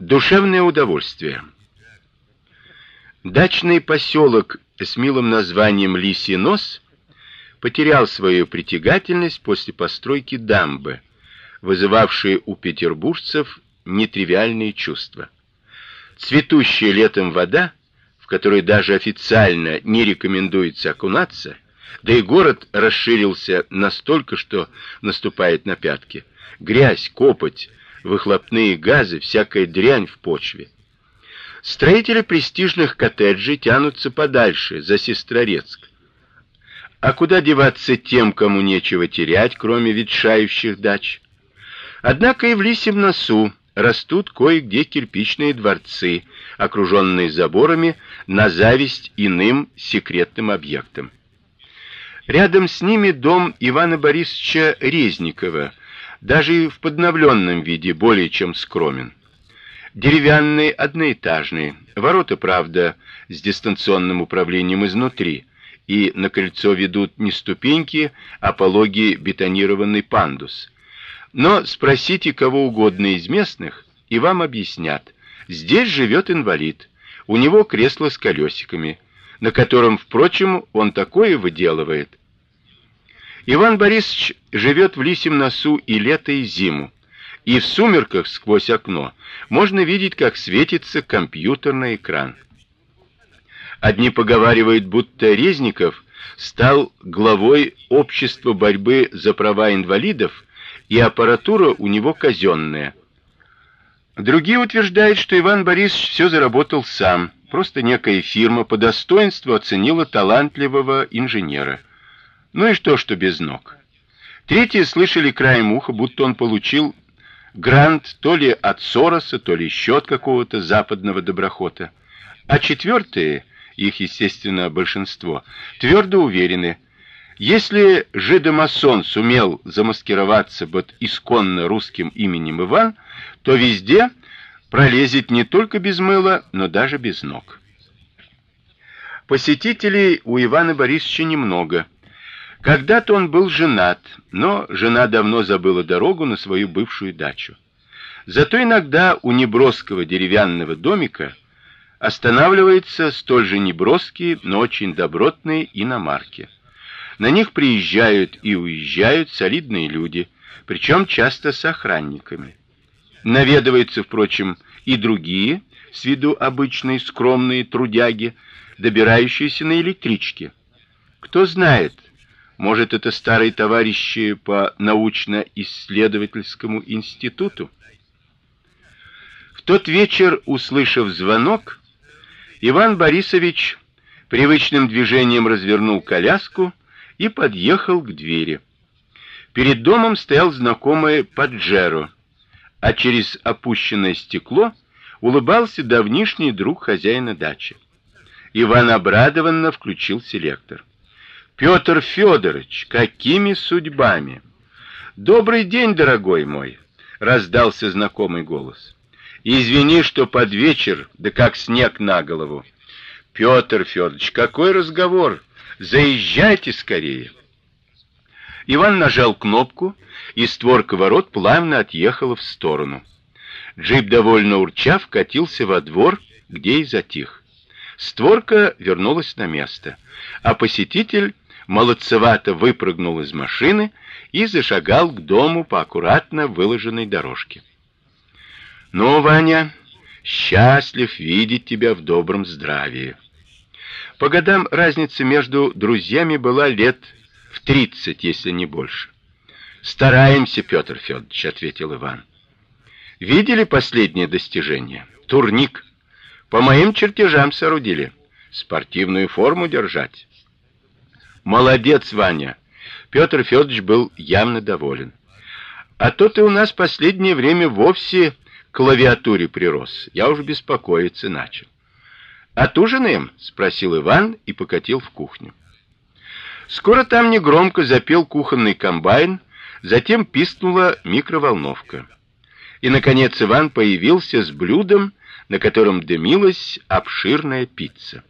Душевное удовольствие. Дачный поселок с милым названием Лисий нос потерял свою притягательность после постройки дамбы, вызывавшей у петербуржцев нетривиальные чувства. Цветущая летом вода, в которой даже официально не рекомендуется окунаться, да и город расширился настолько, что наступает на пятки. Грязь, копоть, выхлопные газы, всякая дрянь в почве. Строители престижных коттеджей тянутся подальше, за Сестрорецк. А куда деваться тем, кому нечего терять, кроме ветшающих дач? Однако и в Лисьем носу растут кое-где кирпичные дворцы, окруженные заборами на зависть иным секретным объектам. Рядом с ними дом Ивана Борисовича Резникова, даже и в подновленном виде более чем скромен. Деревянные одноэтажные, ворота, правда, с дистанционным управлением изнутри, и на крыльцо ведут не ступеньки, а пологий бетонированный пандус. Но спросите кого угодно из местных, и вам объяснят. Здесь живет инвалид. У него кресло с колесиками, на котором, впрочем, он такое выделывает, Иван Борисович живет в Лисьем носу и лето, и зиму. И в сумерках сквозь окно можно видеть, как светится компьютерный экран. Одни поговаривают, будто Резников стал главой общества борьбы за права инвалидов, и аппаратура у него казенная. Другие утверждают, что Иван Борисович все заработал сам. Просто некая фирма по достоинству оценила талантливого инженера. Ну и что, что без ног? Третьи слышали краем уха, будто он получил грант то ли от Сороса, то ли еще от какого-то западного доброхота. А четвертые, их, естественно, большинство, твердо уверены, если жидомасон сумел замаскироваться под исконно русским именем Иван, то везде пролезет не только без мыла, но даже без ног. Посетителей у Ивана Борисовича немного. Когда-то он был женат, но жена давно забыла дорогу на свою бывшую дачу. Зато иногда у неброского деревянного домика останавливаются столь же неброские, но очень добротные иномарки. На них приезжают и уезжают солидные люди, причем часто с охранниками. Наведываются, впрочем, и другие, с виду обычные скромные трудяги, добирающиеся на электричке. Кто знает, может, это старые товарищи по научно-исследовательскому институту? В тот вечер, услышав звонок, Иван Борисович привычным движением развернул коляску и подъехал к двери. Перед домом стоял знакомый Паджеро, а через опущенное стекло улыбался давнишний друг хозяина дачи. Иван обрадованно включил селектор. Петр Федорович, какими судьбами? Добрый день, дорогой мой, раздался знакомый голос. Извини, что под вечер, да как снег на голову. Петр Федорович, какой разговор? Заезжайте скорее. Иван нажал кнопку, и створка ворот плавно отъехала в сторону. Джип довольно урчав катился во двор, где и затих. Створка вернулась на место, а посетитель молодцевато выпрыгнул из машины и зашагал к дому по аккуратно выложенной дорожке. "Ну, Ваня, счастлив видеть тебя в добром здравии". По годам разница между друзьями была лет в тридцать, если не больше. Стараемся, Петр Федорович, ответил Иван. Видели последнее достижение? Турник. По моим чертежам соорудили. Спортивную форму держать. Молодец, Ваня. Петр Федорович был явно доволен. А то ты у нас последнее время вовсе к клавиатуре прирос. Я уже беспокоиться начал. Отужинаем? спросил Иван и покатил в кухню. Скоро там негромко запел кухонный комбайн, затем пискнула микроволновка. И наконец Иван появился с блюдом, на котором дымилась обширная пицца.